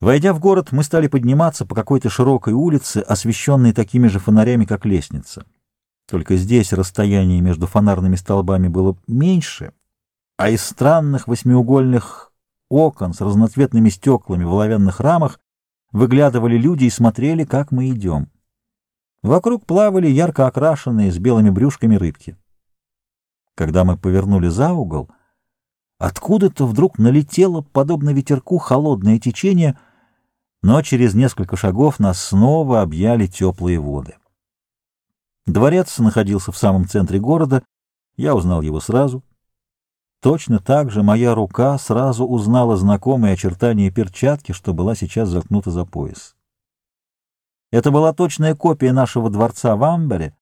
Войдя в город, мы стали подниматься по какой-то широкой улице, освещенной такими же фонарями, как лестница. Только здесь расстояние между фонарными столбами было меньше, а из странных восьмиугольных окон с разноцветными стеклами в оловянных рамах выглядывали люди и смотрели, как мы идем. Вокруг плавали ярко окрашенные с белыми брюшками рыбки. Когда мы повернули за угол, откуда-то вдруг налетело, подобно ветерку, холодное течение — но через несколько шагов нас снова объяли теплые воды. Дворец находился в самом центре города, я узнал его сразу. Точно так же моя рука сразу узнала знакомые очертания перчатки, что была сейчас заткнута за пояс. Это была точная копия нашего дворца в Амбере,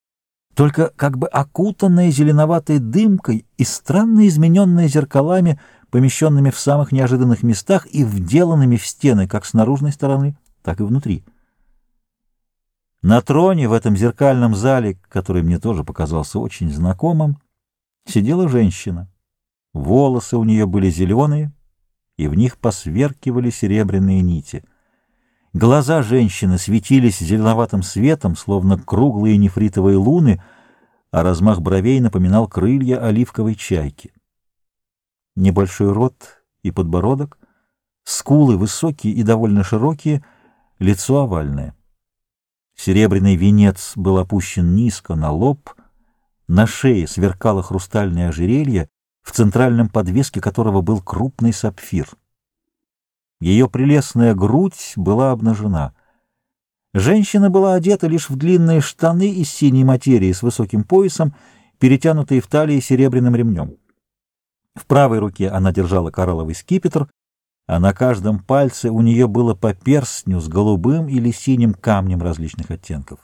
только как бы окутанная зеленоватой дымкой и странно измененная зеркалами помещенными в самых неожиданных местах и вделанными в стены как с наружной стороны, так и внутри. На троне в этом зеркальном зале, который мне тоже показался очень знакомым, сидела женщина. Волосы у нее были зеленые, и в них посверкивали серебряные нити. Глаза женщины светились зеленоватым светом, словно круглые нефритовые луны, а размах бровей напоминал крылья оливковой чайки небольшой рот и подбородок, скулы высокие и довольно широкие, лицо овальное. Серебряный венец был опущен низко на лоб, на шее сверкало хрустальное ожерелье, в центральном подвеске которого был крупный сапфир. Ее прелестная грудь была обнажена. Женщина была одета лишь в длинные штаны из синей материи с высоким поясом, перетянутые в талии серебряным ремнем. В правой руке она держала коралловый скипетр, а на каждом пальце у нее было по перстню с голубым или синим камнем различных оттенков.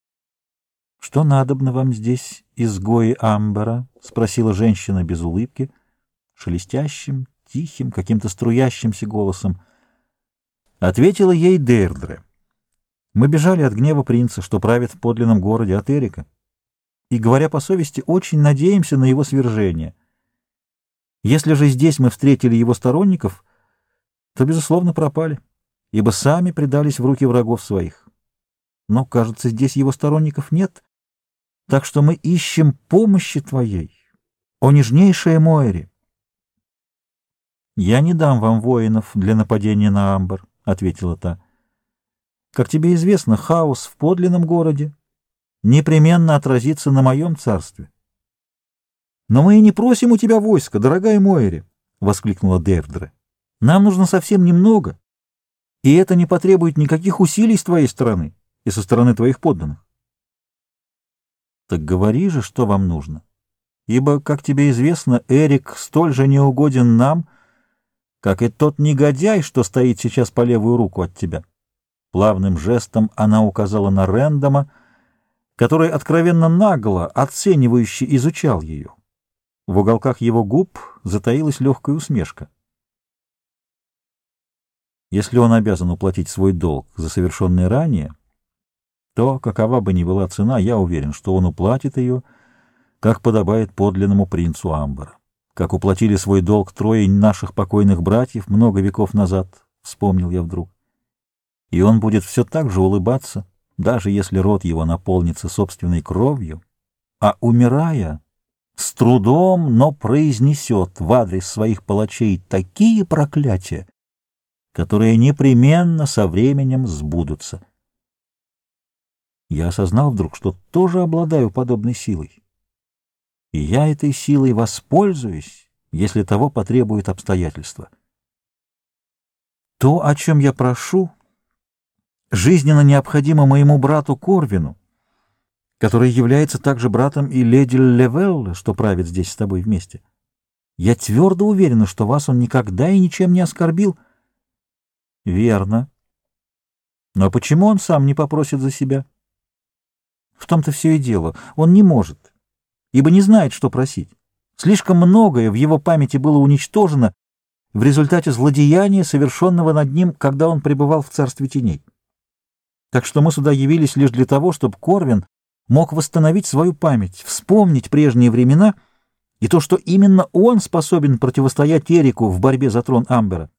— Что надобно вам здесь, изгои Амбера? — спросила женщина без улыбки, шелестящим, тихим, каким-то струящимся голосом. Ответила ей Дердре. Мы бежали от гнева принца, что правит в подлинном городе от Эрика, и, говоря по совести, очень надеемся на его свержение. Если же здесь мы встретили его сторонников, то, безусловно, пропали, ибо сами предались в руки врагов своих. Но, кажется, здесь его сторонников нет, так что мы ищем помощи твоей, о нежнейшая Моэри. «Я не дам вам воинов для нападения на Амбар», — ответила та. «Как тебе известно, хаос в подлинном городе непременно отразится на моем царстве». «Но мы и не просим у тебя войска, дорогая Мойри!» — воскликнула Дердре. «Нам нужно совсем немного, и это не потребует никаких усилий с твоей стороны и со стороны твоих подданных». «Так говори же, что вам нужно, ибо, как тебе известно, Эрик столь же неугоден нам, как и тот негодяй, что стоит сейчас по левую руку от тебя». Плавным жестом она указала на Рэндома, который откровенно нагло, оценивающе изучал ее. В уголках его губ затаилась легкая усмешка. Если он обязан уплатить свой долг за совершенное ранее, то, какова бы ни была цена, я уверен, что он уплатит ее, как подобает подлинному принцу Амбара, как уплатили свой долг трое наших покойных братьев много веков назад, вспомнил я вдруг. И он будет все так же улыбаться, даже если рот его наполнится собственной кровью, а, умирая, с трудом, но произнесет в адрес своих палачей такие проклятия, которые непременно со временем сбудутся. Я осознал вдруг, что тоже обладаю подобной силой. И я этой силой воспользуюсь, если того потребует обстоятельства. То, о чем я прошу, жизненно необходимо моему брату Корвину, который является также братом и леди Левеллы, что правит здесь с тобой вместе. Я твердо уверена, что вас он никогда и ничем не оскорбил. — Верно. Но почему он сам не попросит за себя? — В том-то все и дело. Он не может, ибо не знает, что просить. Слишком многое в его памяти было уничтожено в результате злодеяния, совершенного над ним, когда он пребывал в царстве теней. Так что мы сюда явились лишь для того, чтобы Корвин мог восстановить свою память, вспомнить прежние времена и то, что именно он способен противостоять Эрику в борьбе за трон Амбера.